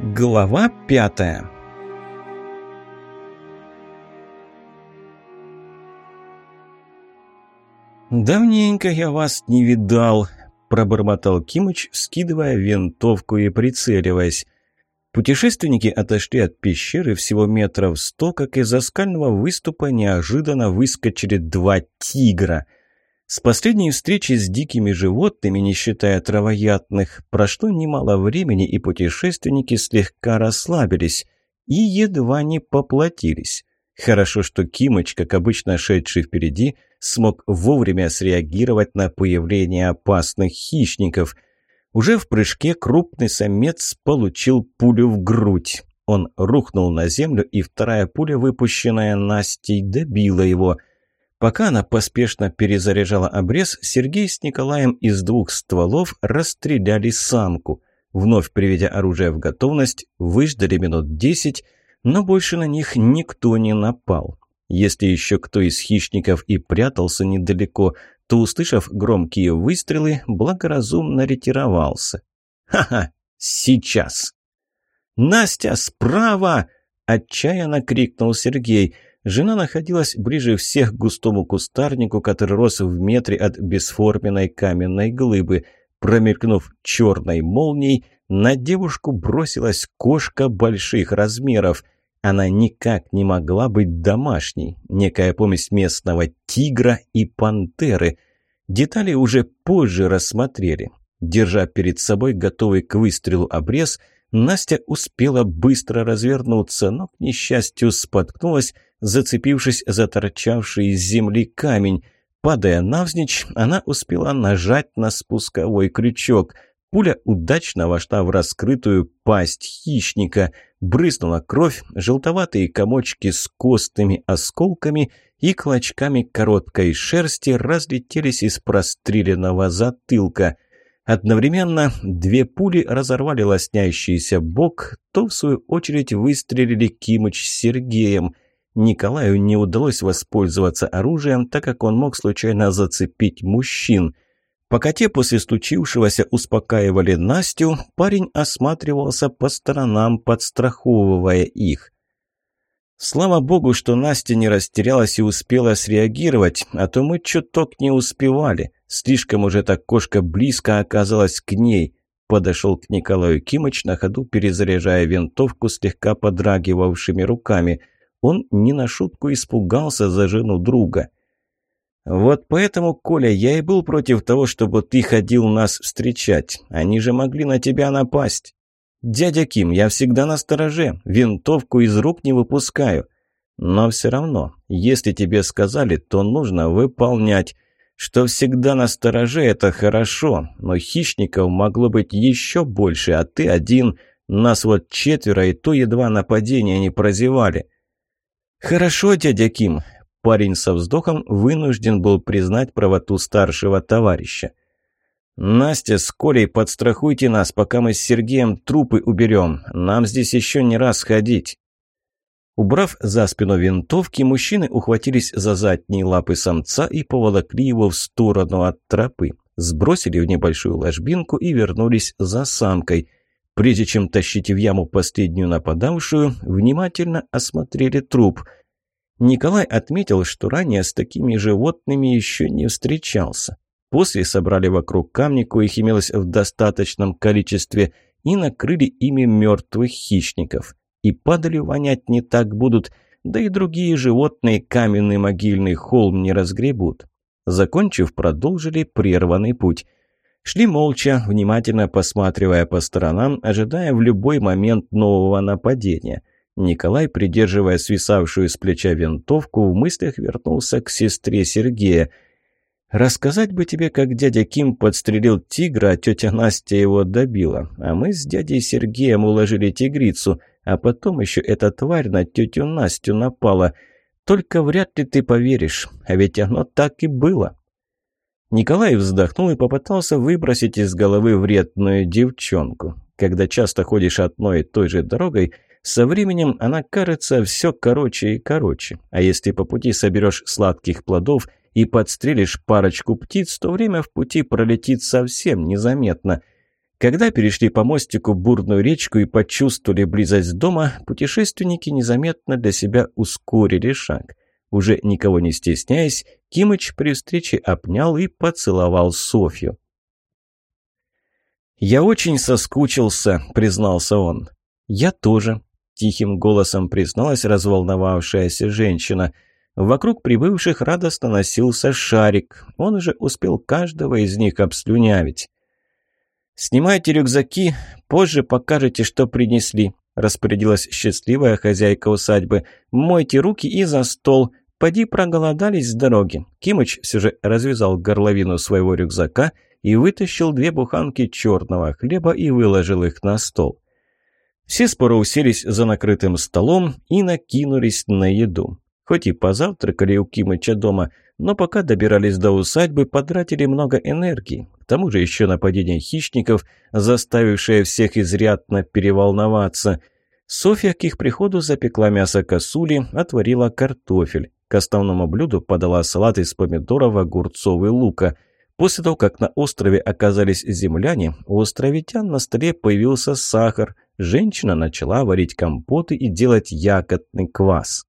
Глава пятая «Давненько я вас не видал», – пробормотал Кимыч, вскидывая винтовку и прицеливаясь. Путешественники отошли от пещеры всего метров сто, как из-за скального выступа неожиданно выскочили два тигра. С последней встречи с дикими животными, не считая травоядных, прошло немало времени, и путешественники слегка расслабились и едва не поплатились. Хорошо, что Кимыч, как обычно шедший впереди, смог вовремя среагировать на появление опасных хищников – уже в прыжке крупный самец получил пулю в грудь. Он рухнул на землю, и вторая пуля, выпущенная Настей, добила его. Пока она поспешно перезаряжала обрез, Сергей с Николаем из двух стволов расстреляли самку. Вновь приведя оружие в готовность, выждали минут десять, но больше на них никто не напал. Если еще кто из хищников и прятался недалеко, то, услышав громкие выстрелы, благоразумно ретировался. «Ха-ха! Сейчас!» «Настя, справа!» – отчаянно крикнул Сергей. Жена находилась ближе всех к густому кустарнику, который рос в метре от бесформенной каменной глыбы. Промелькнув черной молнией, на девушку бросилась кошка больших размеров. Она никак не могла быть домашней, некая помесь местного тигра и пантеры. Детали уже позже рассмотрели. Держа перед собой готовый к выстрелу обрез, Настя успела быстро развернуться, но, к несчастью, споткнулась, зацепившись за торчавший из земли камень. Падая навзничь, она успела нажать на спусковой крючок – Пуля удачно вошла в раскрытую пасть хищника. Брызнула кровь, желтоватые комочки с костными осколками и клочками короткой шерсти разлетелись из простреленного затылка. Одновременно две пули разорвали лоснящийся бок, то, в свою очередь, выстрелили Кимыч с Сергеем. Николаю не удалось воспользоваться оружием, так как он мог случайно зацепить мужчин – Пока те после случившегося успокаивали Настю, парень осматривался по сторонам, подстраховывая их. Слава богу, что Настя не растерялась и успела среагировать, а то мы чуток не успевали. Слишком уже эта кошка близко оказалась к ней. Подошел к Николаю Кимыч на ходу, перезаряжая винтовку слегка подрагивавшими руками. Он не на шутку испугался за жену друга. «Вот поэтому, Коля, я и был против того, чтобы ты ходил нас встречать. Они же могли на тебя напасть. Дядя Ким, я всегда на стороже, винтовку из рук не выпускаю. Но все равно, если тебе сказали, то нужно выполнять. Что всегда на стороже – это хорошо, но хищников могло быть еще больше, а ты один. Нас вот четверо, и то едва нападения не прозевали». «Хорошо, дядя Ким, Парень со вздохом вынужден был признать правоту старшего товарища. «Настя с Колей подстрахуйте нас, пока мы с Сергеем трупы уберем. Нам здесь еще не раз ходить». Убрав за спину винтовки, мужчины ухватились за задние лапы самца и поволокли его в сторону от тропы. Сбросили в небольшую ложбинку и вернулись за самкой. Прежде чем тащить в яму последнюю нападавшую, внимательно осмотрели труп – Николай отметил, что ранее с такими животными еще не встречался. После собрали вокруг камни, коих имелось в достаточном количестве, и накрыли ими мертвых хищников. И падали вонять не так будут, да и другие животные каменный могильный холм не разгребут. Закончив, продолжили прерванный путь. Шли молча, внимательно посматривая по сторонам, ожидая в любой момент нового нападения – Николай, придерживая свисавшую с плеча винтовку, в мыслях вернулся к сестре Сергея. «Рассказать бы тебе, как дядя Ким подстрелил тигра, а тетя Настя его добила. А мы с дядей Сергеем уложили тигрицу, а потом еще эта тварь на тетю Настю напала. Только вряд ли ты поверишь, а ведь оно так и было». Николай вздохнул и попытался выбросить из головы вредную девчонку. Когда часто ходишь одной и той же дорогой – со временем она кажется все короче и короче. А если по пути соберешь сладких плодов и подстрелишь парочку птиц, то время в пути пролетит совсем незаметно. Когда перешли по мостику бурную речку и почувствовали близость дома, путешественники незаметно для себя ускорили шаг. Уже никого не стесняясь, Кимыч при встрече обнял и поцеловал Софью. «Я очень соскучился», — признался он. «Я тоже», — тихим голосом призналась разволновавшаяся женщина. Вокруг прибывших радостно носился шарик. Он уже успел каждого из них обслюнявить. «Снимайте рюкзаки, позже покажете, что принесли», – распорядилась счастливая хозяйка усадьбы. «Мойте руки и за стол. Поди проголодались с дороги». Кимыч все же развязал горловину своего рюкзака и вытащил две буханки черного хлеба и выложил их на стол. Все споро уселись за накрытым столом и накинулись на еду. Хоть и позавтракали у Кимыча дома, но пока добирались до усадьбы, потратили много энергии. К тому же еще нападение хищников, заставившее всех изрядно переволноваться. Софья к их приходу запекла мясо косули, отварила картофель. К основному блюду подала салат из помидоров, огурцов и лука. После того, как на острове оказались земляне, у островитян на столе появился сахар. Женщина начала варить компоты и делать ягодный квас.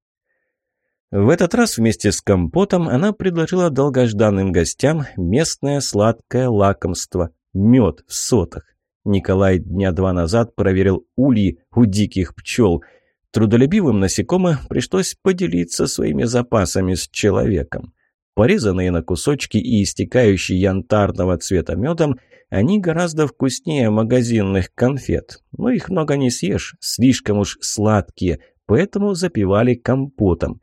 В этот раз вместе с компотом она предложила долгожданным гостям местное сладкое лакомство – мед в сотах. Николай дня два назад проверил ульи у диких пчел. Трудолюбивым насекомым пришлось поделиться своими запасами с человеком. Порезанные на кусочки и истекающие янтарного цвета медом, они гораздо вкуснее магазинных конфет. Но их много не съешь, слишком уж сладкие, поэтому запивали компотом.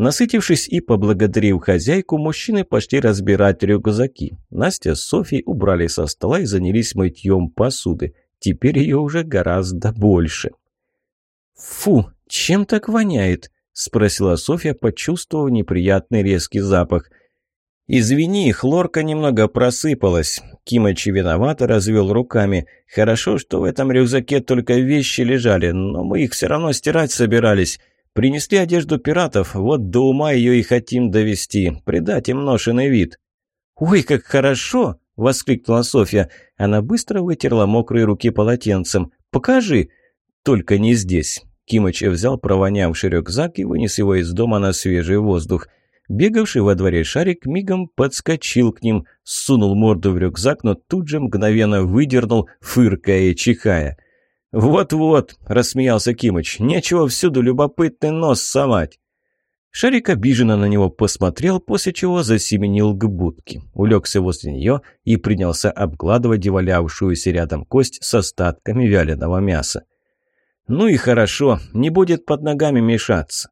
Насытившись и поблагодарив хозяйку, мужчины пошли разбирать рюкзаки. Настя с Софьей убрали со стола и занялись мытьем посуды. Теперь ее уже гораздо больше. «Фу, чем так воняет?» – спросила Софья, почувствовав неприятный резкий запах. «Извини, хлорка немного просыпалась». Кимыч виновато развел руками. «Хорошо, что в этом рюкзаке только вещи лежали, но мы их все равно стирать собирались. Принесли одежду пиратов, вот до ума ее и хотим довести, придать им ношенный вид». «Ой, как хорошо!» — воскликнула Софья. Она быстро вытерла мокрые руки полотенцем. «Покажи!» «Только не здесь». Кимыч взял провонявший рюкзак и вынес его из дома на свежий воздух. Бегавший во дворе шарик мигом подскочил к ним, сунул морду в рюкзак, но тут же мгновенно выдернул, фыркая и чихая. «Вот-вот», — рассмеялся Кимыч, — «нечего всюду любопытный нос совать». Шарик обиженно на него посмотрел, после чего засеменил к будке, улегся возле нее и принялся обгладывать валявшуюся рядом кость с остатками вяленого мяса. «Ну и хорошо, не будет под ногами мешаться».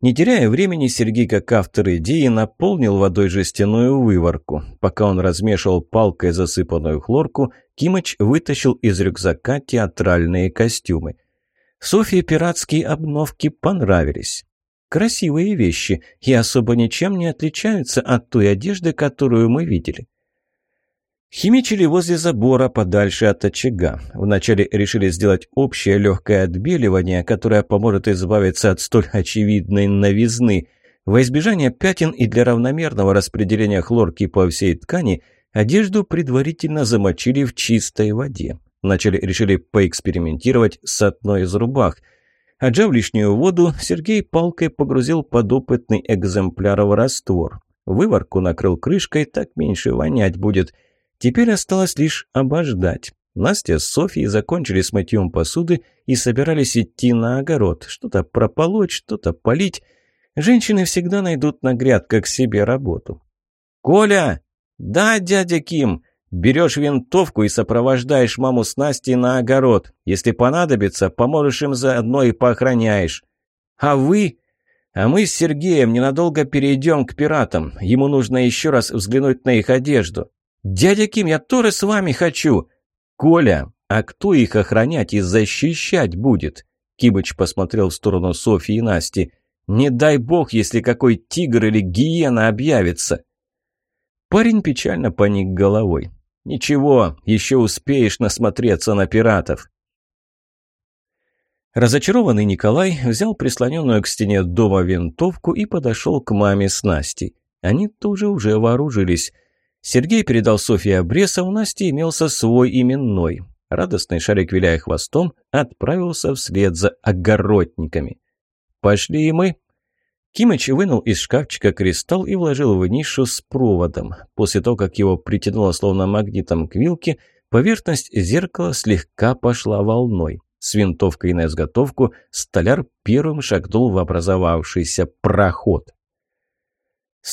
Не теряя времени, Сергей, как автор идеи, наполнил водой жестяную выворку. Пока он размешивал палкой засыпанную хлорку, Кимыч вытащил из рюкзака театральные костюмы. Софье пиратские обновки понравились. Красивые вещи и особо ничем не отличаются от той одежды, которую мы видели. Химичили возле забора подальше от очага. Вначале решили сделать общее легкое отбеливание, которое поможет избавиться от столь очевидной новизны. Во избежание пятен и для равномерного распределения хлорки по всей ткани одежду предварительно замочили в чистой воде. Вначале решили поэкспериментировать с одной из рубах. Отжав лишнюю воду, Сергей палкой погрузил подопытный экземпляр в раствор. Выварку накрыл крышкой, так меньше вонять будет – Теперь осталось лишь обождать. Настя с Софьей закончили с мытьем посуды и собирались идти на огород. Что-то прополоть, что-то полить. Женщины всегда найдут на грядках себе работу. «Коля!» «Да, дядя Ким!» «Берешь винтовку и сопровождаешь маму с Настей на огород. Если понадобится, поможешь им заодно и поохраняешь». «А вы?» «А мы с Сергеем ненадолго перейдем к пиратам. Ему нужно еще раз взглянуть на их одежду». «Дядя Ким, я тоже с вами хочу!» «Коля, а кто их охранять и защищать будет?» Кибыч посмотрел в сторону Софьи и Насти. «Не дай бог, если какой тигр или гиена объявится!» Парень печально поник головой. «Ничего, еще успеешь насмотреться на пиратов!» Разочарованный Николай взял прислоненную к стене дома винтовку и подошел к маме с Настей. Они тоже уже вооружились – Сергей передал Софье обрез, а у Насти имелся свой именной. Радостный шарик, виляя хвостом, отправился вслед за огородниками. «Пошли и мы». Кимыч вынул из шкафчика кристалл и вложил в нишу с проводом. После того, как его притянуло словно магнитом к вилке, поверхность зеркала слегка пошла волной. С винтовкой на изготовку столяр первым шагнул в образовавшийся проход.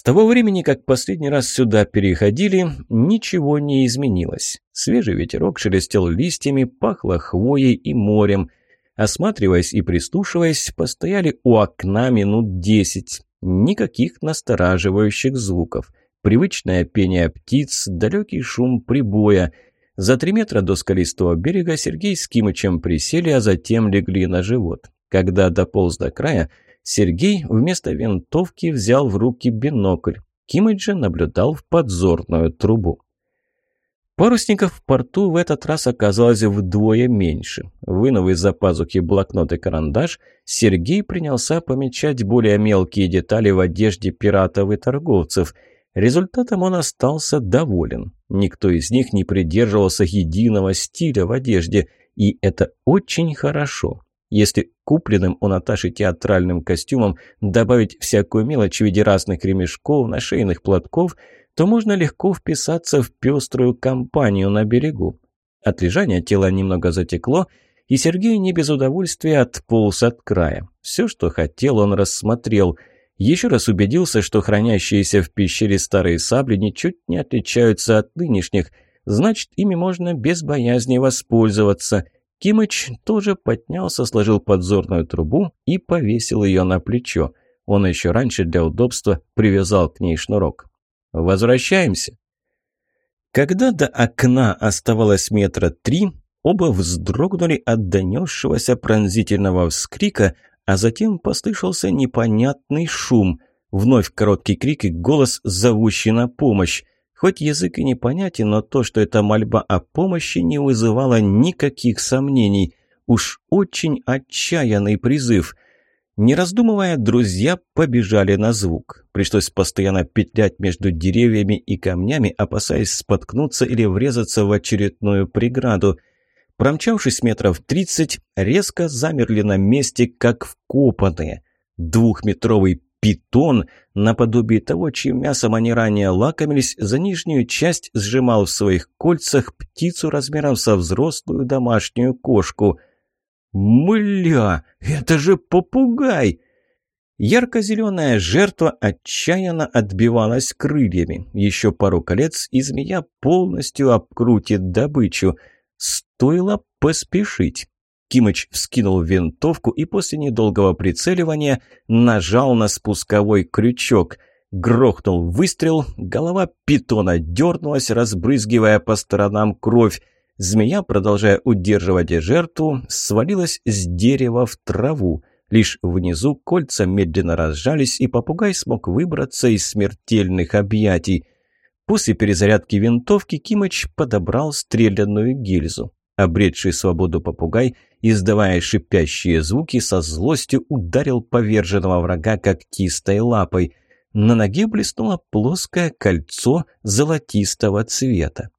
Того времени, как последний раз сюда переходили, ничего не изменилось. Свежий ветерок шелестел листьями, пахло хвоей и морем. Осматриваясь и прислушиваясь, постояли у окна минут десять. Никаких настораживающих звуков. Привычное пение птиц, далекий шум прибоя – за три метра до скалистого берега Сергей с Кимычем присели, а затем легли на живот. Когда дополз до края, Сергей вместо винтовки взял в руки бинокль. Кимыч наблюдал в подзорную трубу. Парусников в порту в этот раз оказалось вдвое меньше. Вынув из-за пазухи блокнот и карандаш, Сергей принялся помечать более мелкие детали в одежде пиратов и торговцев – Результатом он остался доволен. Никто из них не придерживался единого стиля в одежде, и это очень хорошо. Если купленным у Наташи театральным костюмом добавить всякую мелочь в виде разных ремешков, нашейных платков, то можно легко вписаться в пеструю компанию на берегу. От лежания тело немного затекло, и Сергей не без удовольствия отполз от края. Все, что хотел, он рассмотрел – еще раз убедился, что хранящиеся в пещере старые сабли ничуть не отличаются от нынешних, значит, ими можно без боязни воспользоваться. Кимыч тоже поднялся, сложил подзорную трубу и повесил ее на плечо. Он еще раньше для удобства привязал к ней шнурок. «Возвращаемся». Когда до окна оставалось метра три, оба вздрогнули от донесшегося пронзительного вскрика, а затем послышался непонятный шум. Вновь короткий крик и голос, зовущий на помощь. Хоть язык и непонятен, но то, что это мольба о помощи, не вызывало никаких сомнений. Уж очень отчаянный призыв. Не раздумывая, друзья побежали на звук. Пришлось постоянно петлять между деревьями и камнями, опасаясь споткнуться или врезаться в очередную преграду – Промчавшись метров тридцать, резко замерли на месте, как вкопанные. Двухметровый питон, наподобие того, чьим мясом они ранее лакомились, за нижнюю часть сжимал в своих кольцах птицу размером со взрослую домашнюю кошку. «Мля, это же попугай!» Ярко-зеленая жертва отчаянно отбивалась крыльями. Еще пару колец, и змея полностью обкрутит добычу – Стоило поспешить. Кимыч вскинул винтовку и после недолгого прицеливания нажал на спусковой крючок. Грохнул выстрел, голова питона дернулась, разбрызгивая по сторонам кровь. Змея, продолжая удерживать жертву, свалилась с дерева в траву. Лишь внизу кольца медленно разжались, и попугай смог выбраться из смертельных объятий. После перезарядки винтовки Кимыч подобрал стрелянную гильзу. Обретший свободу попугай, издавая шипящие звуки, со злостью ударил поверженного врага когтистой лапой. На ноге блеснуло плоское кольцо золотистого цвета.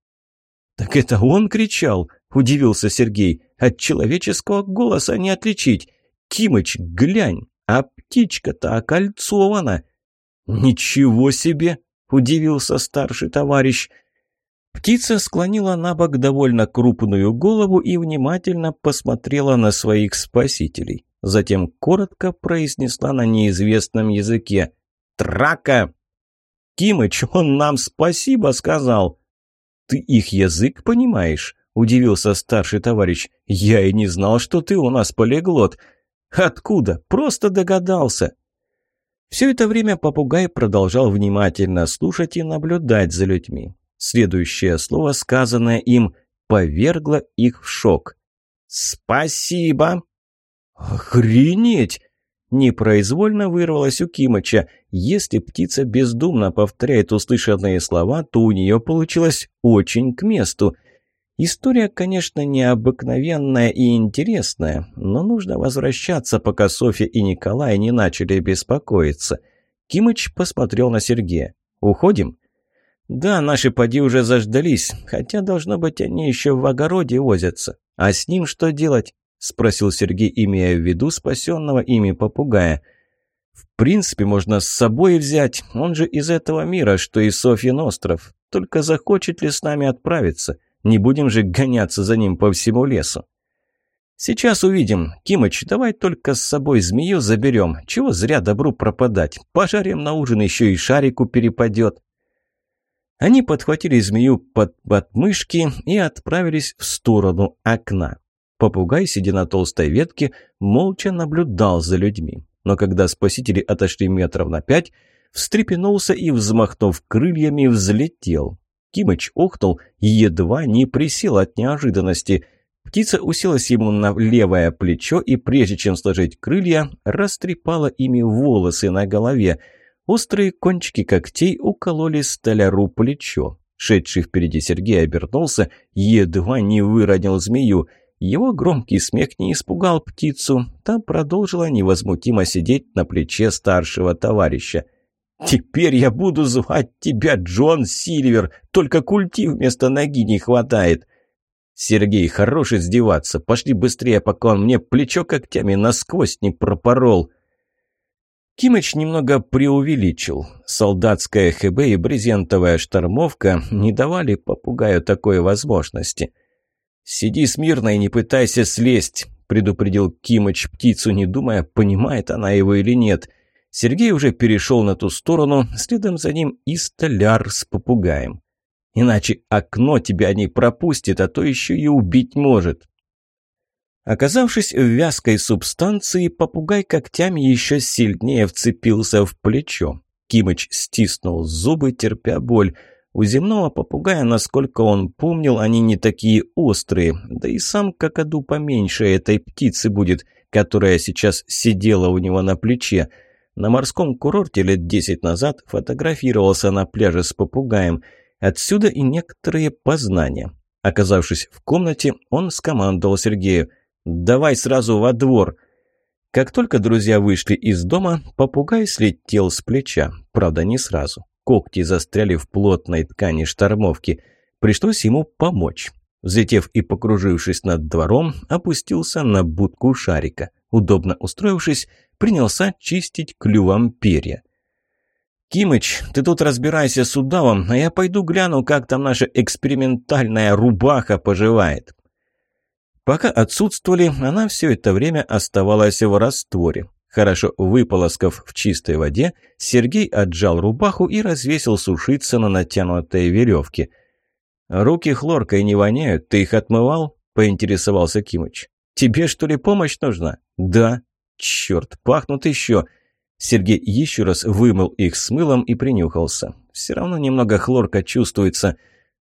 «Так это он кричал?» – удивился Сергей. «От человеческого голоса не отличить. Кимыч, глянь, а птичка-то окольцована!» «Ничего себе!» – удивился старший товарищ. Птица склонила на бок довольно крупную голову и внимательно посмотрела на своих спасителей. Затем коротко произнесла на неизвестном языке «Трака!» «Кимыч, он нам спасибо сказал!» «Ты их язык понимаешь?» – удивился старший товарищ. «Я и не знал, что ты у нас полиглот». «Откуда? Просто догадался». Все это время попугай продолжал внимательно слушать и наблюдать за людьми. Следующее слово, сказанное им, повергло их в шок. «Спасибо!» «Охренеть!» Непроизвольно вырвалось у Кимыча. Если птица бездумно повторяет услышанные слова, то у нее получилось очень к месту. История, конечно, необыкновенная и интересная, но нужно возвращаться, пока Софья и Николай не начали беспокоиться. Кимыч посмотрел на Сергея. «Уходим?» «Да, наши поди уже заждались, хотя, должно быть, они еще в огороде возятся. А с ним что делать?» – спросил Сергей, имея в виду спасенного ими попугая. «В принципе, можно с собой взять, он же из этого мира, что и Софьин остров. Только захочет ли с нами отправиться? Не будем же гоняться за ним по всему лесу». «Сейчас увидим. Кимыч, давай только с собой змею заберем. Чего зря добру пропадать? Пожарим на ужин, еще и шарику перепадет». Они подхватили змею под подмышки и отправились в сторону окна. Попугай, сидя на толстой ветке, молча наблюдал за людьми. Но когда спасители отошли метров на пять, встрепенулся и, взмахнув крыльями, взлетел. Кимыч охнул и едва не присел от неожиданности. Птица уселась ему на левое плечо и, прежде чем сложить крылья, растрепала ими волосы на голове – Острые кончики когтей укололи столяру плечо. Шедший впереди Сергей обернулся, едва не выронил змею. Его громкий смех не испугал птицу, та продолжила невозмутимо сидеть на плече старшего товарища. «Теперь я буду звать тебя Джон Сильвер, только культи вместо ноги не хватает!» «Сергей, хорош издеваться, пошли быстрее, пока он мне плечо когтями насквозь не пропорол!» Кимыч немного преувеличил. Солдатская ХБ и брезентовая штормовка не давали попугаю такой возможности. «Сиди смирно и не пытайся слезть», — предупредил Кимыч птицу, не думая, понимает она его или нет. Сергей уже перешел на ту сторону, следом за ним и столяр с попугаем. «Иначе окно тебя не пропустит, а то еще и убить может». Оказавшись в вязкой субстанции, попугай когтями еще сильнее вцепился в плечо. Кимыч стиснул зубы, терпя боль. У земного попугая, насколько он помнил, они не такие острые, да и сам какаду поменьше этой птицы будет, которая сейчас сидела у него на плече. На морском курорте лет десять назад фотографировался на пляже с попугаем. Отсюда и некоторые познания. Оказавшись в комнате, он скомандовал Сергею – «Давай сразу во двор!» Как только друзья вышли из дома, попугай слетел с плеча. Правда, не сразу. Когти застряли в плотной ткани штормовки. Пришлось ему помочь. Взлетев и покружившись над двором, опустился на будку шарика. Удобно устроившись, принялся чистить клювом перья. «Кимыч, ты тут разбирайся с удавом, а я пойду гляну, как там наша экспериментальная рубаха поживает». Пока отсутствовали, она все это время оставалась в растворе. Хорошо выполоскав в чистой воде, Сергей отжал рубаху и развесил сушиться на натянутой веревке. «Руки хлоркой не воняют, ты их отмывал?» – поинтересовался Кимыч. «Тебе, что ли, помощь нужна?» «Да». «Черт, пахнут еще!» Сергей еще раз вымыл их с мылом и принюхался. «Все равно немного хлорка чувствуется».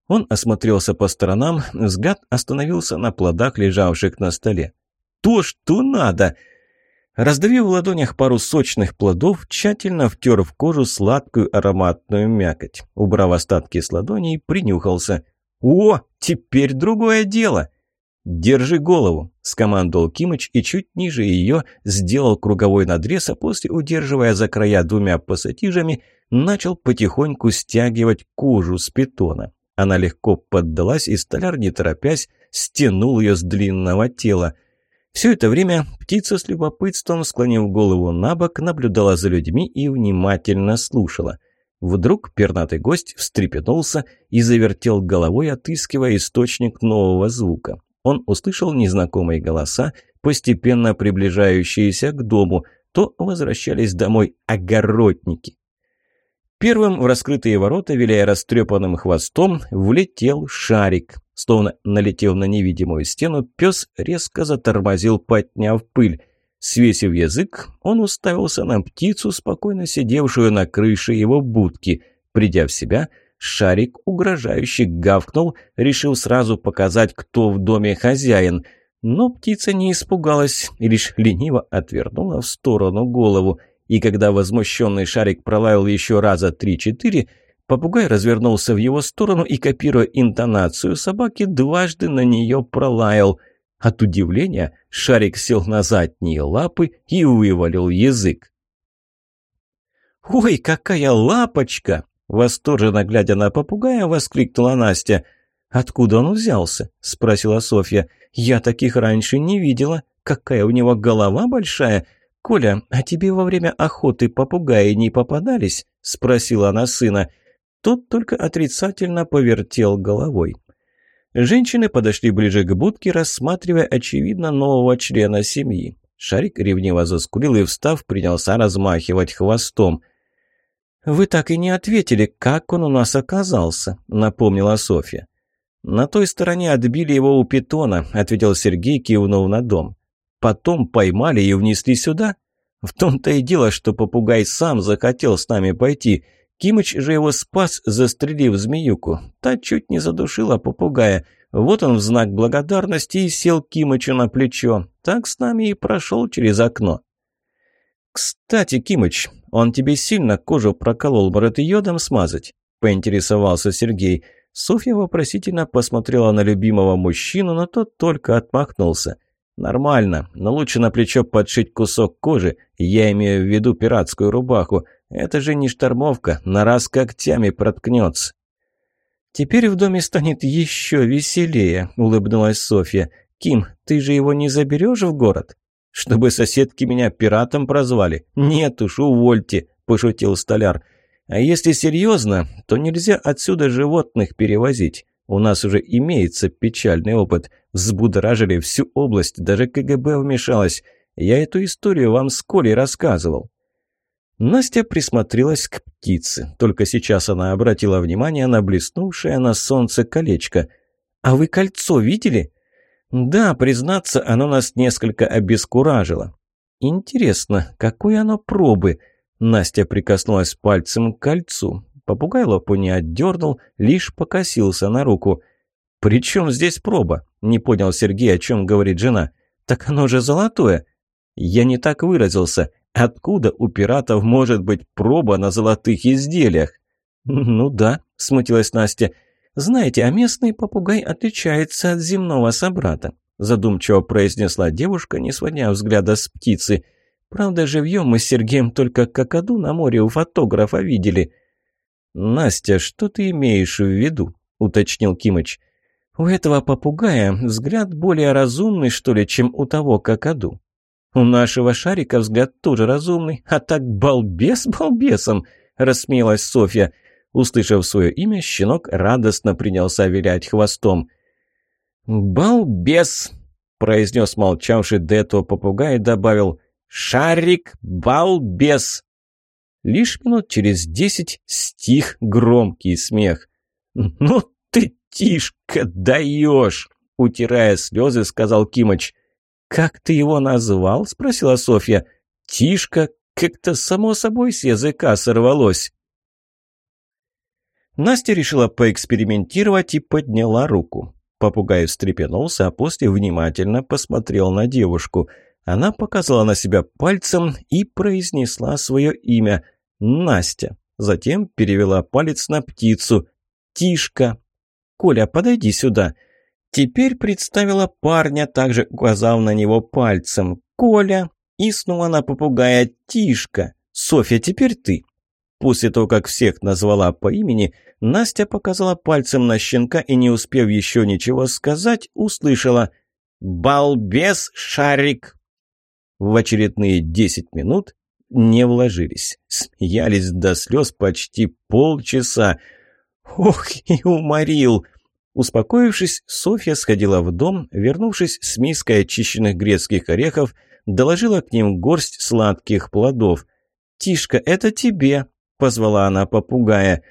Он осмотрелся по сторонам, взгляд остановился на плодах, лежавших на столе. «То, что надо!» Раздавив в ладонях пару сочных плодов, тщательно втер в кожу сладкую ароматную мякоть. Убрав остатки с ладоней, принюхался. «О, теперь другое дело!» «Держи голову!» – скомандовал Кимыч и чуть ниже ее сделал круговой надрез, а после, удерживая за края двумя пассатижами, начал потихоньку стягивать кожу с питона. Она легко поддалась, и столяр, не торопясь, стянул ее с длинного тела. Все это время птица с любопытством, склонив голову на бок, наблюдала за людьми и внимательно слушала. Вдруг пернатый гость встрепенулся и завертел головой, отыскивая источник нового звука. Он услышал незнакомые голоса, постепенно приближающиеся к дому. То возвращались домой огородники. Первым в раскрытые ворота, виляя растрепанным хвостом, влетел шарик. Словно налетев на невидимую стену, пес резко затормозил, подняв пыль. Свесив язык, он уставился на птицу, спокойно сидевшую на крыше его будки. Придя в себя, шарик угрожающе гавкнул, решил сразу показать, кто в доме хозяин. Но птица не испугалась и лишь лениво отвернула в сторону голову – и когда возмущенный шарик пролаял еще раза три-четыре, попугай развернулся в его сторону и, копируя интонацию собаки, дважды на нее пролаял. От удивления шарик сел на задние лапы и вывалил язык. «Ой, какая лапочка!» Восторженно глядя на попугая, воскликнула Настя. «Откуда он взялся?» – спросила Софья. «Я таких раньше не видела. Какая у него голова большая! Коля, а тебе во время охоты попугаи не попадались?» – спросила она сына. Тот только отрицательно повертел головой. Женщины подошли ближе к будке, рассматривая, очевидно, нового члена семьи. Шарик ревниво заскурил и, встав, принялся размахивать хвостом. «Вы так и не ответили, как он у нас оказался», — напомнила Софья. «На той стороне отбили его у питона», — ответил Сергей, кивнув на дом. «Потом поймали и внесли сюда. В том-то и дело, что попугай сам захотел с нами пойти. Кимыч же его спас, застрелив змеюку. Та чуть не задушила попугая. Вот он в знак благодарности и сел Кимычу на плечо. Так с нами и прошел через окно. «Кстати, Кимыч, он тебе сильно кожу проколол, может, йодом смазать?» – поинтересовался Сергей. Софья вопросительно посмотрела на любимого мужчину, но тот только отмахнулся. «Нормально, но лучше на плечо подшить кусок кожи, я имею в виду пиратскую рубаху. Это же не штормовка, на раз когтями проткнется. «Теперь в доме станет еще веселее», — улыбнулась Софья. «Ким, ты же его не заберешь в город?» «Чтобы соседки меня пиратом прозвали?» «Нет уж, увольте», — пошутил столяр. «А если серьезно, то нельзя отсюда животных перевозить. У нас уже имеется печальный опыт. Взбудоражили всю область, даже КГБ вмешалось. Я эту историю вам с Колей рассказывал». Настя присмотрелась к птице. Только сейчас она обратила внимание на блеснувшее на солнце колечко. «А вы кольцо видели?» «Да, признаться, оно нас несколько обескуражило». «Интересно, какой оно пробы?» Настя прикоснулась пальцем к кольцу. Попугай лапу не отдернул, лишь покосился на руку. «При чем здесь проба?» – не понял Сергей, о чем говорит жена. «Так оно же золотое». «Я не так выразился. Откуда у пиратов может быть проба на золотых изделиях? Ну да, смутилась Настя. Знаете, а местный попугай отличается от земного собрата, задумчиво произнесла девушка, не сводя взгляда с птицы. Правда, живьем мы с Сергеем только какаду на море у фотографа видели. Настя, что ты имеешь в виду? уточнил Кимыч. У этого попугая взгляд более разумный, что ли, чем у того какаду. «У нашего шарика взгляд тоже разумный, а так балбес балбесом!» – рассмеялась Софья. Услышав свое имя, щенок радостно принялся вилять хвостом. «Балбес!» – произнес молчавший до этого попугай и добавил «Шарик балбес!» Лишь минут через десять стих громкий смех. «Ну ты, Тишка, даешь!» – утирая слезы, сказал Кимыч – «Как ты его назвал?» – спросила Софья. «Тишка, как-то само собой с языка сорвалось». Настя решила поэкспериментировать и подняла руку. Попугай встрепенулся, а после внимательно посмотрел на девушку. Она показала на себя пальцем и произнесла свое имя – Настя. Затем перевела палец на птицу – Тишка. «Коля, подойди сюда». Теперь представила парня, также указав на него пальцем. «Коля!» И снова на попугая «Тишка!» «Софья, теперь ты!» После того, как всех назвала по имени, Настя показала пальцем на щенка и, не успев еще ничего сказать, услышала «Балбес, шарик!» В очередные десять минут не вложились. Смеялись до слез почти полчаса. «Ох, и уморил!» Успокоившись, Софья сходила в дом, вернувшись с миской очищенных грецких орехов, доложила к ним горсть сладких плодов. «Тишка, это тебе!» – позвала она попугая.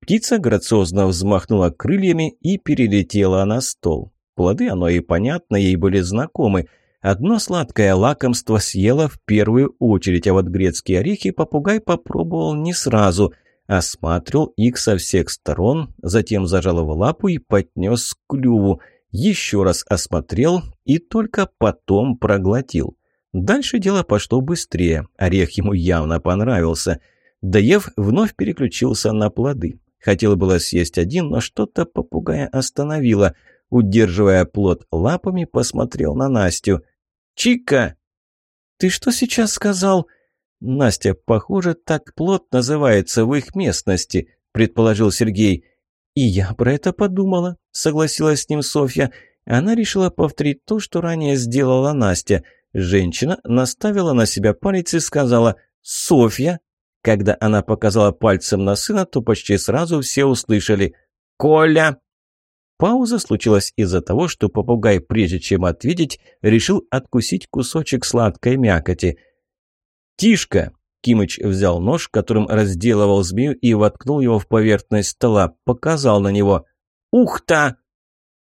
Птица грациозно взмахнула крыльями и перелетела на стол. Плоды, оно и понятно, ей были знакомы. Одно сладкое лакомство съела в первую очередь, а вот грецкие орехи попугай попробовал не сразу – осматривал их со всех сторон, затем зажал в лапу и поднес к клюву, еще раз осмотрел и только потом проглотил. Дальше дело пошло быстрее, орех ему явно понравился. Доев, вновь переключился на плоды. Хотел было съесть один, но что-то попугая остановило. Удерживая плод лапами, посмотрел на Настю. «Чика!» «Ты что сейчас сказал?» «Настя, похоже, так плод называется в их местности. – предположил Сергей. «И я про это подумала», – согласилась с ним Софья. Она решила повторить то, что ранее сделала Настя. Женщина наставила на себя палец и сказала «Софья». Когда она показала пальцем на сына, то почти сразу все услышали «Коля!». Пауза случилась из-за того, что попугай, прежде чем ответить, решил откусить кусочек сладкой мякоти. «Тишка!» Кимыч взял нож, которым разделывал змею, и воткнул его в поверхность стола, показал на него. «Ух-то!»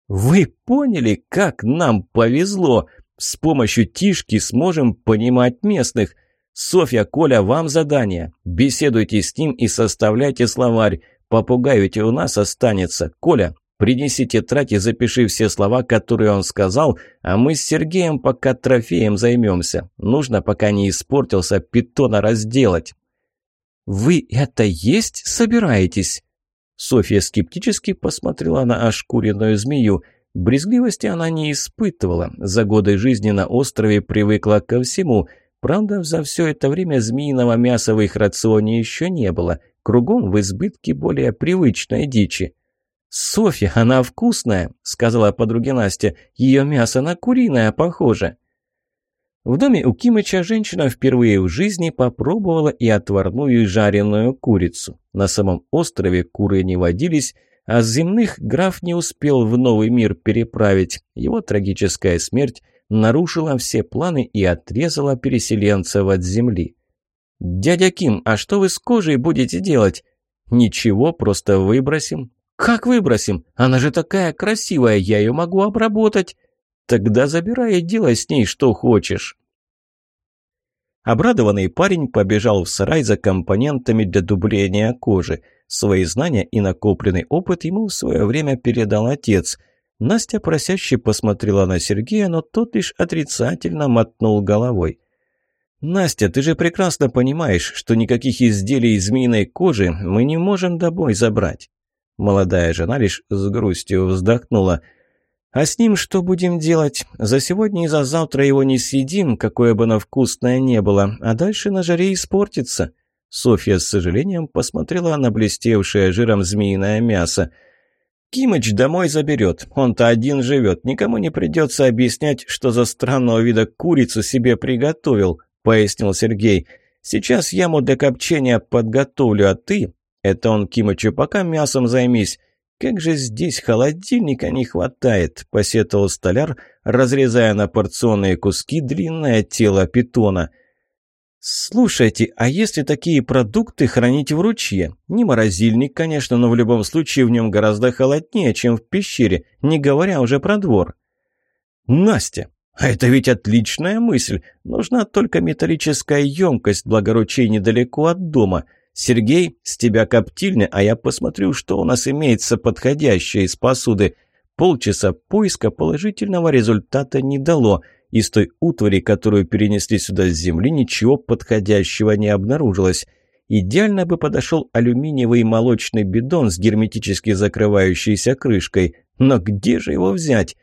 «Вы поняли, как нам повезло? С помощью Тишки сможем понимать местных. Софья, Коля, вам задание. Беседуйте с ним и составляйте словарь. Попугай ведь у нас останется. Коля, принеси тетрадь и запиши все слова, которые он сказал, а мы с Сергеем пока трофеем займемся. Нужно, пока не испортился, питона разделать». «Вы это есть собираетесь?» Софья скептически посмотрела на ошкуренную змею. Брезгливости она не испытывала. За годы жизни на острове привыкла ко всему. Правда, за все это время змеиного мяса в их рационе еще не было. Кругом в избытке более привычной дичи. «Софья, она вкусная», — сказала подруге Настя. «Ее мясо на куриное похоже». В доме у Кимыча женщина впервые в жизни попробовала и отварную, и жареную курицу. На самом острове куры не водились, а земных граф не успел в новый мир переправить. Его трагическая смерть нарушила все планы и отрезала переселенцев от земли. «Дядя Ким, а что вы с кожей будете делать?» «Ничего, просто выбросим». «Как выбросим? Она же такая красивая, я ее могу обработать». Тогда забирай и делай с ней что хочешь. Обрадованный парень побежал в сарай за компонентами для дубления кожи. Свои знания и накопленный опыт ему в свое время передал отец. Настя просяще посмотрела на Сергея, но тот лишь отрицательно мотнул головой. «Настя, ты же прекрасно понимаешь, что никаких изделий из змеиной кожи мы не можем домой забрать». Молодая жена лишь с грустью вздохнула – а с ним что будем делать? За сегодня и за завтра его не съедим, какое бы оно вкусное не было, а дальше на жаре испортится». Софья с сожалением посмотрела на блестевшее жиром змеиное мясо. «Кимыч домой заберет, он-то один живет, никому не придется объяснять, что за странного вида курицу себе приготовил», — пояснил Сергей. «Сейчас яму для копчения подготовлю, а ты...» «Это он Кимычу пока мясом займись. «Как же здесь холодильника не хватает», – посетовал столяр, разрезая на порционные куски длинное тело питона. «Слушайте, а если такие продукты хранить в ручье? Не морозильник, конечно, но в любом случае в нем гораздо холоднее, чем в пещере, не говоря уже про двор». «Настя, а это ведь отличная мысль. Нужна только металлическая емкость, благоручей недалеко от дома». «Сергей, с тебя коптильня, а я посмотрю, что у нас имеется подходящее из посуды». Полчаса поиска положительного результата не дало. Из той утвари, которую перенесли сюда с земли, ничего подходящего не обнаружилось. Идеально бы подошел алюминиевый молочный бидон с герметически закрывающейся крышкой. Но где же его взять?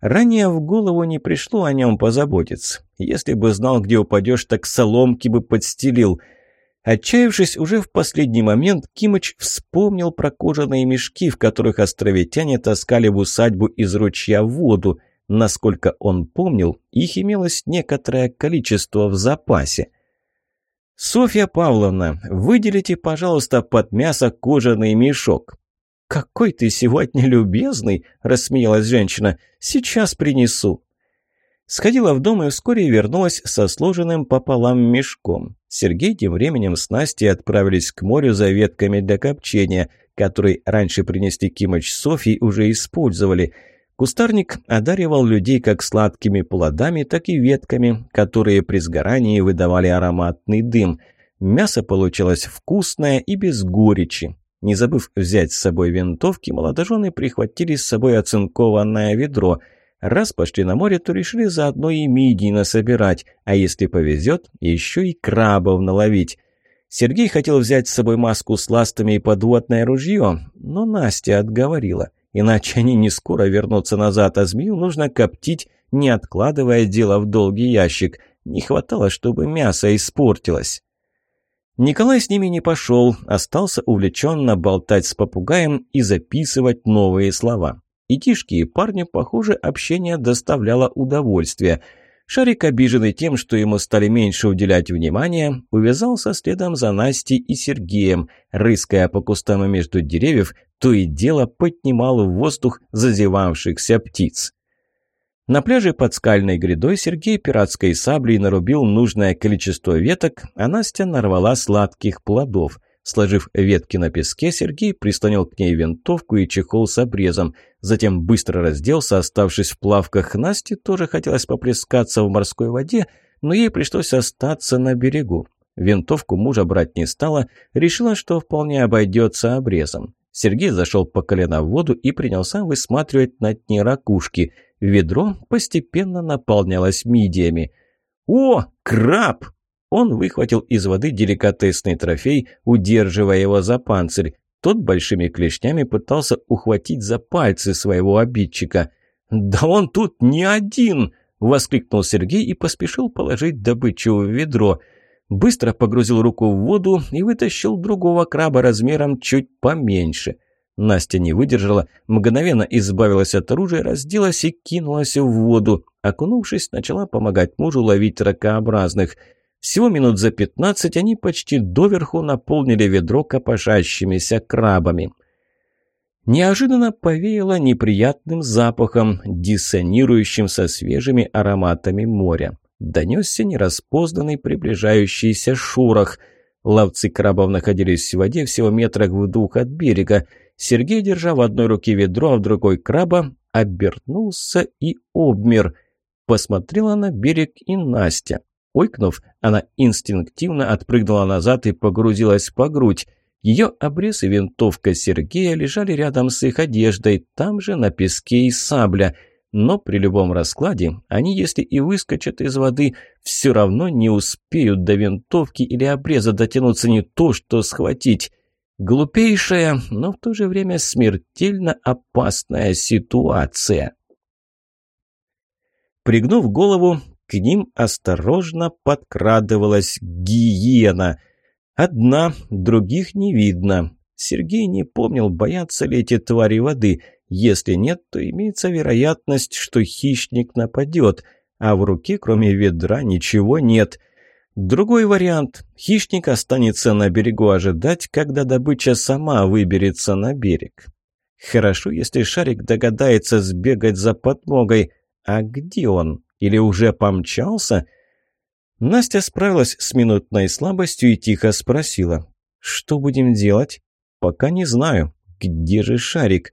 Ранее в голову не пришло о нем позаботиться. Если бы знал, где упадешь, так соломки бы подстелил – Отчаявшись уже в последний момент, Кимыч вспомнил про кожаные мешки, в которых островитяне таскали в усадьбу из ручья воду. Насколько он помнил, их имелось некоторое количество в запасе. «Софья Павловна, выделите, пожалуйста, под мясо кожаный мешок». «Какой ты сегодня любезный!» – рассмеялась женщина. «Сейчас принесу». Сходила в дом и вскоре вернулась со сложенным пополам мешком. Сергей тем временем с Настей отправились к морю за ветками для копчения, которые раньше принесли Кимыч с уже использовали. Кустарник одаривал людей как сладкими плодами, так и ветками, которые при сгорании выдавали ароматный дым. Мясо получилось вкусное и без горечи. Не забыв взять с собой винтовки, молодожены прихватили с собой оцинкованное ведро – Раз пошли на море, то решили заодно и мидий насобирать, а если повезет, еще и крабов наловить. Сергей хотел взять с собой маску с ластами и подводное ружье, но Настя отговорила. Иначе они не скоро вернутся назад, а змею нужно коптить, не откладывая дело в долгий ящик. Не хватало, чтобы мясо испортилось. Николай с ними не пошел, остался увлеченно болтать с попугаем и записывать новые слова. И Тишке, и парню, похоже, общение доставляло удовольствие. Шарик, обиженный тем, что ему стали меньше уделять внимания, увязался следом за Настей и Сергеем, рыская по кустам и между деревьев, то и дело поднимал в воздух зазевавшихся птиц. На пляже под скальной грядой Сергей пиратской саблей нарубил нужное количество веток, а Настя нарвала сладких плодов. Сложив ветки на песке, Сергей прислонил к ней винтовку и чехол с обрезом. Затем быстро разделся, оставшись в плавках. Насте тоже хотелось поплескаться в морской воде, но ей пришлось остаться на берегу. Винтовку мужа брать не стала, решила, что вполне обойдется обрезом. Сергей зашел по колено в воду и принялся высматривать на дне ракушки. Ведро постепенно наполнялось мидиями. «О, краб!» Он выхватил из воды деликатесный трофей, удерживая его за панцирь. Тот большими клешнями пытался ухватить за пальцы своего обидчика. «Да он тут не один!» – воскликнул Сергей и поспешил положить добычу в ведро – быстро погрузил руку в воду и вытащил другого краба размером чуть поменьше. Настя не выдержала, мгновенно избавилась от оружия, разделась и кинулась в воду. Окунувшись, начала помогать мужу ловить ракообразных. Всего минут за пятнадцать они почти доверху наполнили ведро копошащимися крабами. Неожиданно повеяло неприятным запахом, диссонирующим со свежими ароматами моря донесся нераспознанный приближающийся шурах. Ловцы крабов находились в воде всего метрах в двух от берега. Сергей, держа в одной руке ведро, а в другой краба, обернулся и обмер. Посмотрела на берег и Настя. Ойкнув, она инстинктивно отпрыгнула назад и погрузилась по грудь. Ее обрез и винтовка Сергея лежали рядом с их одеждой, там же на песке и сабля – но при любом раскладе они, если и выскочат из воды, все равно не успеют до винтовки или обреза дотянуться не то, что схватить. Глупейшая, но в то же время смертельно опасная ситуация. Пригнув голову, к ним осторожно подкрадывалась гиена. Одна, других не видно. Сергей не помнил, боятся ли эти твари воды – если нет, то имеется вероятность, что хищник нападет, а в руке, кроме ведра, ничего нет. Другой вариант – хищник останется на берегу ожидать, когда добыча сама выберется на берег. Хорошо, если шарик догадается сбегать за подмогой. А где он? Или уже помчался? Настя справилась с минутной слабостью и тихо спросила. «Что будем делать?» «Пока не знаю. Где же шарик?»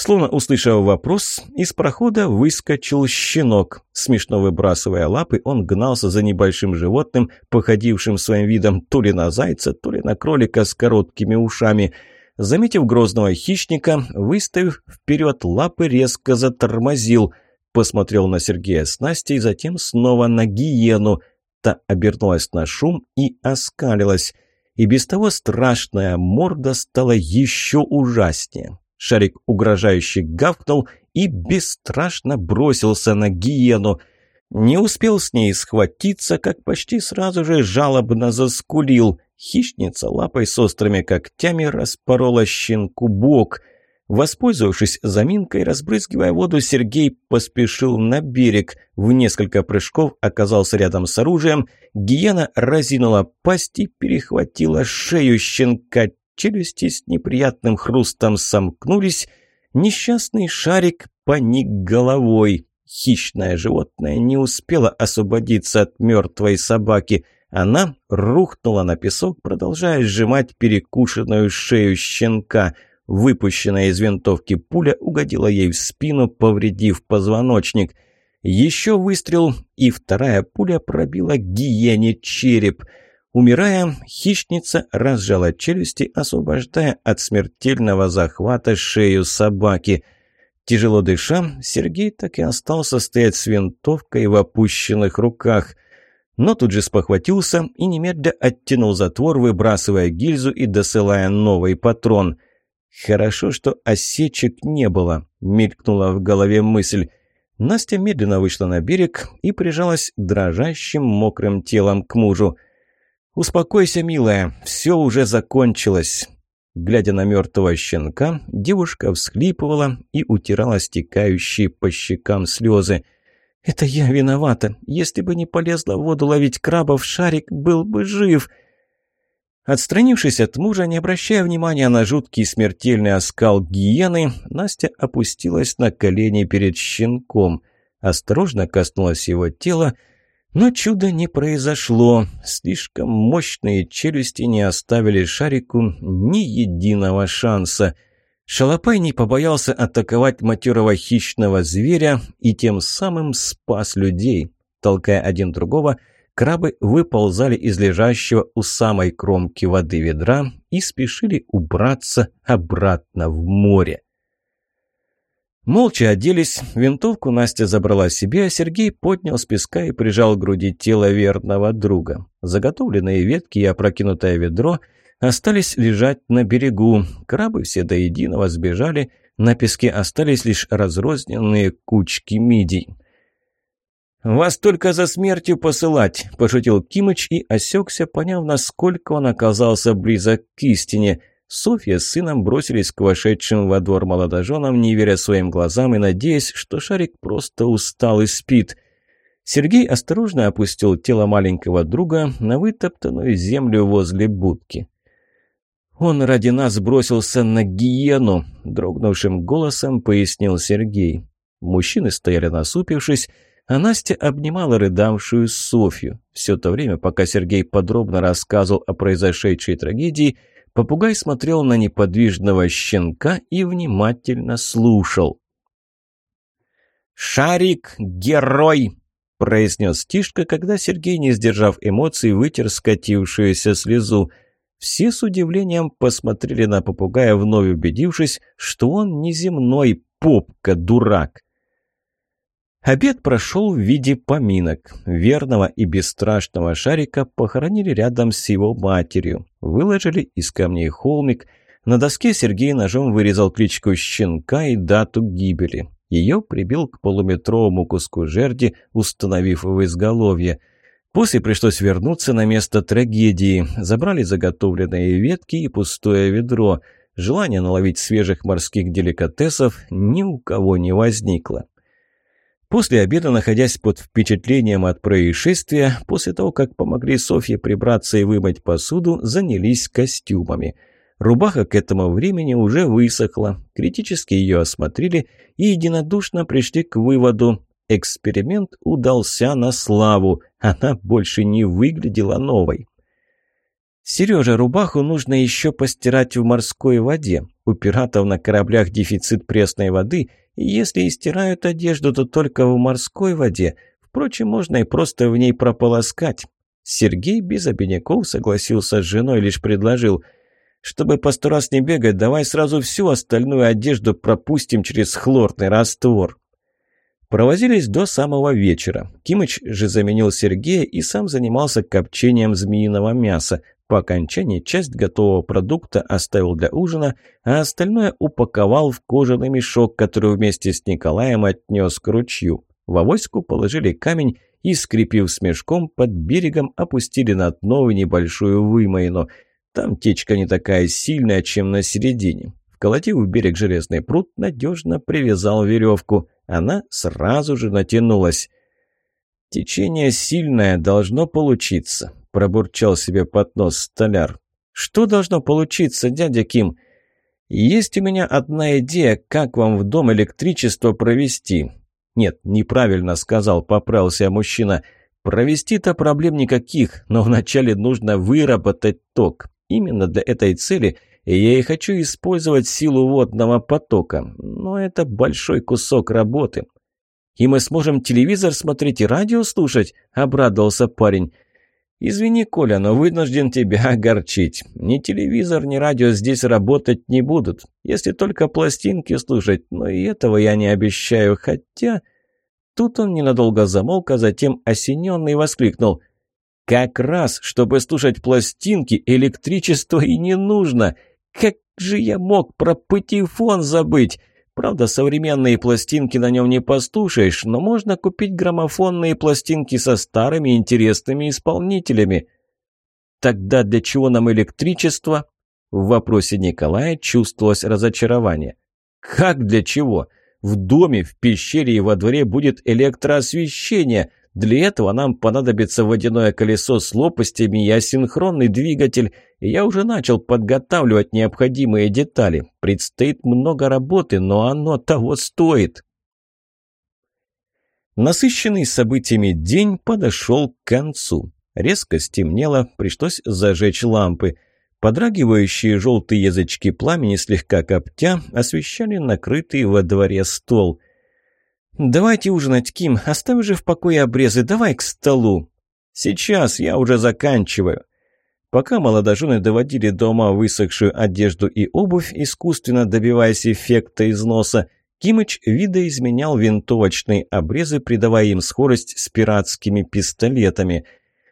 Словно услышав вопрос, из прохода выскочил щенок. Смешно выбрасывая лапы, он гнался за небольшим животным, походившим своим видом то ли на зайца, то ли на кролика с короткими ушами. Заметив грозного хищника, выставив вперед лапы, резко затормозил. Посмотрел на Сергея с Настей, затем снова на гиену. Та обернулась на шум и оскалилась. И без того страшная морда стала еще ужаснее. Шарик угрожающе гавкнул и бесстрашно бросился на гиену. Не успел с ней схватиться, как почти сразу же жалобно заскулил. Хищница лапой с острыми когтями распорола щенку бок. Воспользовавшись заминкой, разбрызгивая воду, Сергей поспешил на берег. В несколько прыжков оказался рядом с оружием. Гиена разинула пасть и перехватила шею щенка челюсти с неприятным хрустом сомкнулись, несчастный шарик поник головой. Хищное животное не успело освободиться от мертвой собаки. Она рухнула на песок, продолжая сжимать перекушенную шею щенка. Выпущенная из винтовки пуля угодила ей в спину, повредив позвоночник. Еще выстрел, и вторая пуля пробила гиене череп – Умирая, хищница разжала челюсти, освобождая от смертельного захвата шею собаки. Тяжело дыша, Сергей так и остался стоять с винтовкой в опущенных руках. Но тут же спохватился и немедля оттянул затвор, выбрасывая гильзу и досылая новый патрон. «Хорошо, что осечек не было», — мелькнула в голове мысль. Настя медленно вышла на берег и прижалась дрожащим мокрым телом к мужу. «Успокойся, милая, все уже закончилось». Глядя на мертвого щенка, девушка всхлипывала и утирала стекающие по щекам слезы. «Это я виновата. Если бы не полезла в воду ловить крабов, шарик был бы жив». Отстранившись от мужа, не обращая внимания на жуткий смертельный оскал гиены, Настя опустилась на колени перед щенком, осторожно коснулась его тела, но чуда не произошло. Слишком мощные челюсти не оставили шарику ни единого шанса. Шалопай не побоялся атаковать матерого хищного зверя и тем самым спас людей. Толкая один другого, крабы выползали из лежащего у самой кромки воды ведра и спешили убраться обратно в море. Молча оделись, винтовку Настя забрала себе, а Сергей поднял с песка и прижал к груди тело верного друга. Заготовленные ветки и опрокинутое ведро остались лежать на берегу. Крабы все до единого сбежали, на песке остались лишь разрозненные кучки мидий. «Вас только за смертью посылать», – пошутил Кимыч и осекся, поняв, насколько он оказался близок к истине – Софья с сыном бросились к вошедшим во двор молодоженам, не веря своим глазам и надеясь, что Шарик просто устал и спит. Сергей осторожно опустил тело маленького друга на вытоптанную землю возле будки. «Он ради нас бросился на гиену», — дрогнувшим голосом пояснил Сергей. Мужчины стояли насупившись, а Настя обнимала рыдавшую Софью. Все то время, пока Сергей подробно рассказывал о произошедшей трагедии, Попугай смотрел на неподвижного щенка и внимательно слушал. «Шарик — герой!» — произнес Тишка, когда Сергей, не сдержав эмоций, вытер скатившуюся слезу. Все с удивлением посмотрели на попугая, вновь убедившись, что он неземной попка-дурак. Обед прошел в виде поминок. Верного и бесстрашного шарика похоронили рядом с его матерью. Выложили из камней холмик. На доске Сергей ножом вырезал кличку щенка и дату гибели. Ее прибил к полуметровому куску жерди, установив в изголовье. После пришлось вернуться на место трагедии. Забрали заготовленные ветки и пустое ведро. Желание наловить свежих морских деликатесов ни у кого не возникло. После обеда, находясь под впечатлением от происшествия, после того, как помогли Софье прибраться и вымыть посуду, занялись костюмами. Рубаха к этому времени уже высохла, критически ее осмотрели и единодушно пришли к выводу – эксперимент удался на славу, она больше не выглядела новой. «Сережа, рубаху нужно еще постирать в морской воде. У пиратов на кораблях дефицит пресной воды – если и стирают одежду, то только в морской воде. Впрочем, можно и просто в ней прополоскать. Сергей без обиняков согласился с женой, лишь предложил. «Чтобы по сто раз не бегать, давай сразу всю остальную одежду пропустим через хлорный раствор». Провозились до самого вечера. Кимыч же заменил Сергея и сам занимался копчением змеиного мяса. По окончании часть готового продукта оставил для ужина, а остальное упаковал в кожаный мешок, который вместе с Николаем отнес к ручью. В авоську положили камень и, скрепив с мешком, под берегом опустили на дно небольшую вымоину. Там течка не такая сильная, чем на середине. Вколотив в берег железный пруд, надежно привязал веревку. Она сразу же натянулась. Течение сильное, должно получиться пробурчал себе под нос столяр. «Что должно получиться, дядя Ким?» «Есть у меня одна идея, как вам в дом электричество провести». «Нет, неправильно сказал», — поправился мужчина. «Провести-то проблем никаких, но вначале нужно выработать ток. Именно для этой цели я и хочу использовать силу водного потока. Но это большой кусок работы». «И мы сможем телевизор смотреть и радио слушать?» — обрадовался парень. «Извини, Коля, но вынужден тебя огорчить. Ни телевизор, ни радио здесь работать не будут, если только пластинки слушать, но и этого я не обещаю, хотя...» Тут он ненадолго замолк, а затем осененный воскликнул. «Как раз, чтобы слушать пластинки, электричество и не нужно! Как же я мог про патефон забыть? Правда, современные пластинки на нем не послушаешь, но можно купить граммофонные пластинки со старыми интересными исполнителями. Тогда для чего нам электричество? В вопросе Николая чувствовалось разочарование. Как для чего? В доме, в пещере и во дворе будет электроосвещение. Для этого нам понадобится водяное колесо с лопастями и асинхронный двигатель. И я уже начал подготавливать необходимые детали. Предстоит много работы, но оно того стоит. Насыщенный событиями день подошел к концу. Резко стемнело, пришлось зажечь лампы. Подрагивающие желтые язычки пламени слегка коптя освещали накрытый во дворе стол. «Давайте ужинать, Ким, оставь же в покое обрезы, давай к столу». «Сейчас, я уже заканчиваю». Пока молодожены доводили до ума высохшую одежду и обувь, искусственно добиваясь эффекта износа, Кимыч видоизменял винтовочные обрезы, придавая им скорость с пиратскими пистолетами.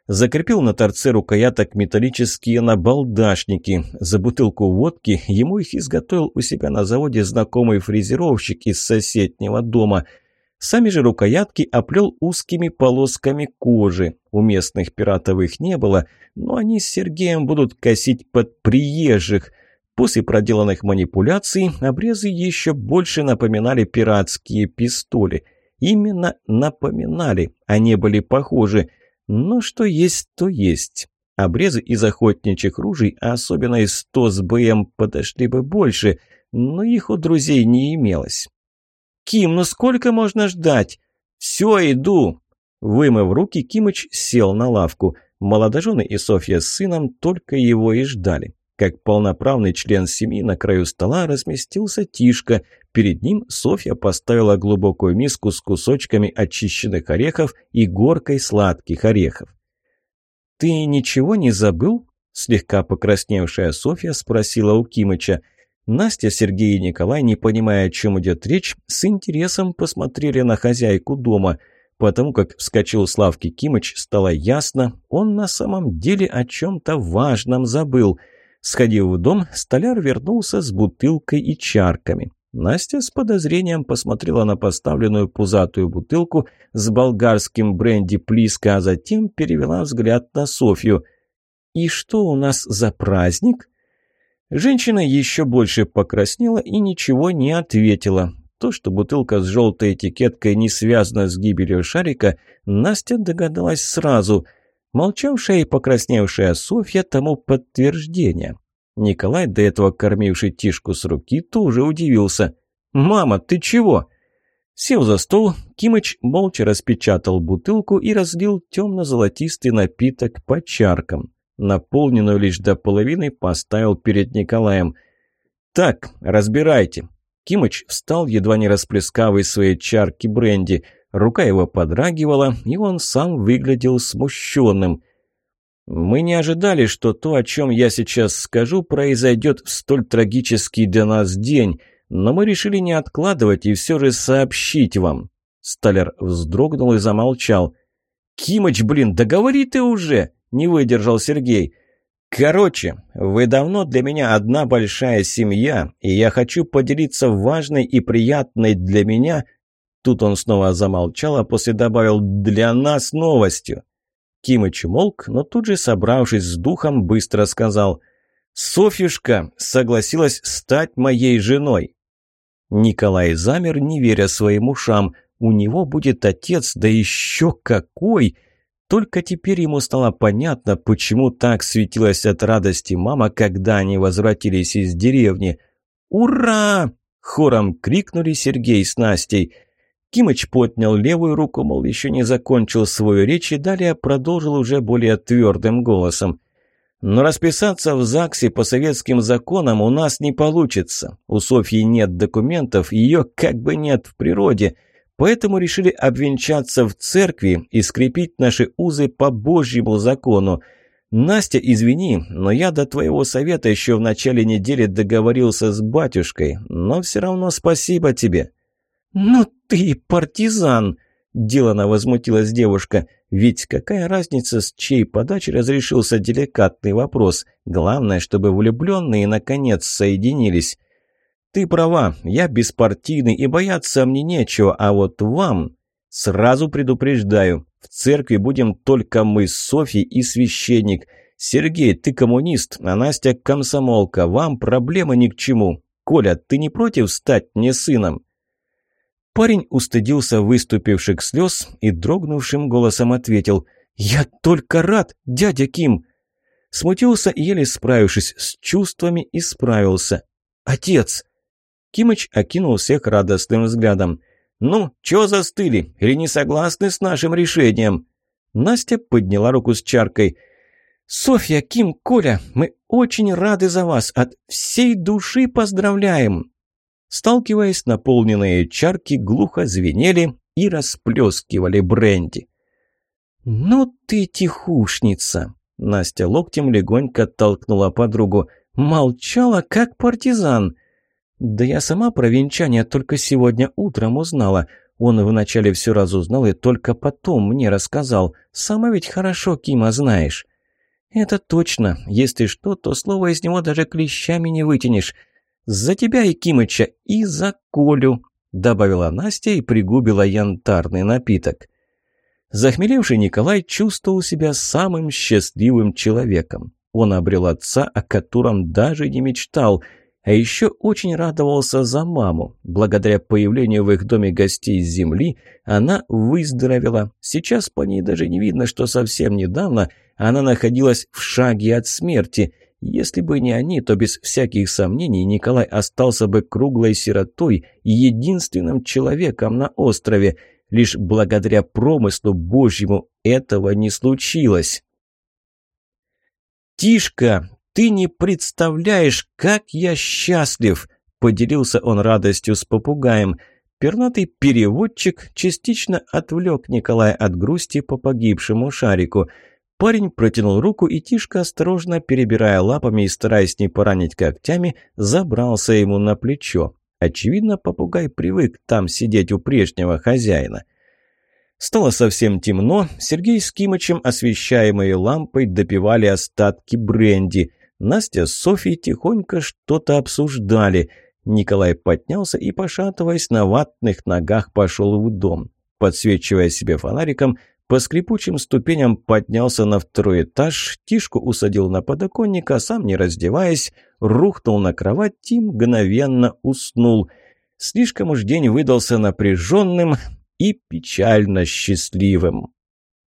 Закрепил на торце рукояток металлические набалдашники. За бутылку водки ему их изготовил у себя на заводе знакомый фрезеровщик из соседнего дома. Сами же рукоятки оплел узкими полосками кожи. У местных пиратов их не было, но они с Сергеем будут косить под приезжих – После проделанных манипуляций обрезы еще больше напоминали пиратские пистоли. Именно напоминали, а не были похожи. Но что есть, то есть. Обрезы из охотничьих ружей, а особенно из 100 с БМ, подошли бы больше, но их у друзей не имелось. «Ким, ну сколько можно ждать?» «Все, иду!» Вымыв руки, Кимыч сел на лавку. Молодожены и Софья с сыном только его и ждали. Как полноправный член семьи на краю стола разместился Тишка. Перед ним Софья поставила глубокую миску с кусочками очищенных орехов и горкой сладких орехов. «Ты ничего не забыл?» Слегка покрасневшая Софья спросила у Кимыча. Настя, Сергей и Николай, не понимая, о чем идет речь, с интересом посмотрели на хозяйку дома. Потому как вскочил с лавки Кимыч, стало ясно, он на самом деле о чем-то важном забыл – Сходив в дом, столяр вернулся с бутылкой и чарками. Настя с подозрением посмотрела на поставленную пузатую бутылку с болгарским бренди Плиска, а затем перевела взгляд на Софью. «И что у нас за праздник?» Женщина еще больше покраснела и ничего не ответила. То, что бутылка с желтой этикеткой не связана с гибелью шарика, Настя догадалась сразу – Молчавшая и покрасневшая Софья тому подтверждение. Николай, до этого кормивший Тишку с руки, тоже удивился. «Мама, ты чего?» Сев за стол, Кимыч молча распечатал бутылку и разлил темно-золотистый напиток по чаркам. Наполненную лишь до половины поставил перед Николаем. «Так, разбирайте». Кимыч встал, едва не расплескав из своей чарки бренди – Рука его подрагивала, и он сам выглядел смущенным. «Мы не ожидали, что то, о чем я сейчас скажу, произойдет в столь трагический для нас день, но мы решили не откладывать и все же сообщить вам». Столяр вздрогнул и замолчал. «Кимыч, блин, договори ты уже!» – не выдержал Сергей. «Короче, вы давно для меня одна большая семья, и я хочу поделиться важной и приятной для меня – Тут он снова замолчал, а после добавил «для нас новостью». Кимыч молк, но тут же, собравшись с духом, быстро сказал «Софьюшка согласилась стать моей женой». Николай замер, не веря своим ушам. У него будет отец, да еще какой! Только теперь ему стало понятно, почему так светилась от радости мама, когда они возвратились из деревни. «Ура!» – хором крикнули Сергей с Настей – Кимыч поднял левую руку, мол, еще не закончил свою речь и далее продолжил уже более твердым голосом. «Но расписаться в ЗАГСе по советским законам у нас не получится. У Софьи нет документов, ее как бы нет в природе». Поэтому решили обвенчаться в церкви и скрепить наши узы по Божьему закону. Настя, извини, но я до твоего совета еще в начале недели договорился с батюшкой, но все равно спасибо тебе. «Ну ты партизан!» – делано возмутилась девушка. «Ведь какая разница, с чьей подачи разрешился деликатный вопрос? Главное, чтобы влюбленные наконец соединились». «Ты права, я беспартийный и бояться мне нечего, а вот вам...» «Сразу предупреждаю, в церкви будем только мы с Софьей и священник. «Сергей, ты коммунист, а Настя комсомолка. Вам проблемы ни к чему. Коля, ты не против стать мне сыном?» Парень устыдился выступивших слез и дрогнувшим голосом ответил «Я только рад, дядя Ким!» Смутился и, еле справившись с чувствами, исправился. «Отец!» Кимыч окинул всех радостным взглядом. «Ну, чё застыли? Или не согласны с нашим решением?» Настя подняла руку с чаркой. «Софья, Ким, Коля, мы очень рады за вас. От всей души поздравляем!» Сталкиваясь, наполненные чарки глухо звенели и расплескивали бренди. «Ну ты тихушница!» Настя локтем легонько толкнула подругу. «Молчала, как партизан!» «Да я сама про венчание только сегодня утром узнала. Он вначале все разузнал и только потом мне рассказал. Сама ведь хорошо Кима знаешь». «Это точно. Если что, то слово из него даже клещами не вытянешь. За тебя и Кимыча, и за Колю», — добавила Настя и пригубила янтарный напиток. Захмелевший Николай чувствовал себя самым счастливым человеком. Он обрел отца, о котором даже не мечтал — а еще очень радовался за маму. Благодаря появлению в их доме гостей с земли она выздоровела. Сейчас по ней даже не видно, что совсем недавно она находилась в шаге от смерти. Если бы не они, то без всяких сомнений Николай остался бы круглой сиротой и единственным человеком на острове. Лишь благодаря промыслу Божьему этого не случилось. «Тишка, «Ты не представляешь, как я счастлив!» – поделился он радостью с попугаем. Пернатый переводчик частично отвлек Николая от грусти по погибшему шарику. Парень протянул руку, и Тишка, осторожно перебирая лапами и стараясь не поранить когтями, забрался ему на плечо. Очевидно, попугай привык там сидеть у прежнего хозяина. Стало совсем темно, Сергей с Кимычем, освещаемые лампой, допивали остатки бренди. Настя с Софьей тихонько что-то обсуждали. Николай поднялся и, пошатываясь на ватных ногах, пошел в дом. Подсвечивая себе фонариком, по скрипучим ступеням поднялся на второй этаж, Тишку усадил на подоконник, а сам, не раздеваясь, рухнул на кровать и мгновенно уснул. Слишком уж день выдался напряженным и печально счастливым.